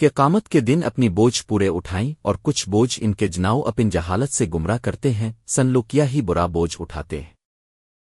کہ قامت کے دن اپنی بوجھ پورے اٹھائیں اور کچھ بوجھ ان کے جناؤ اپن جہالت سے گمراہ کرتے ہیں، سن لوکیا ہی برا بوجھ اٹھاتے ہیں۔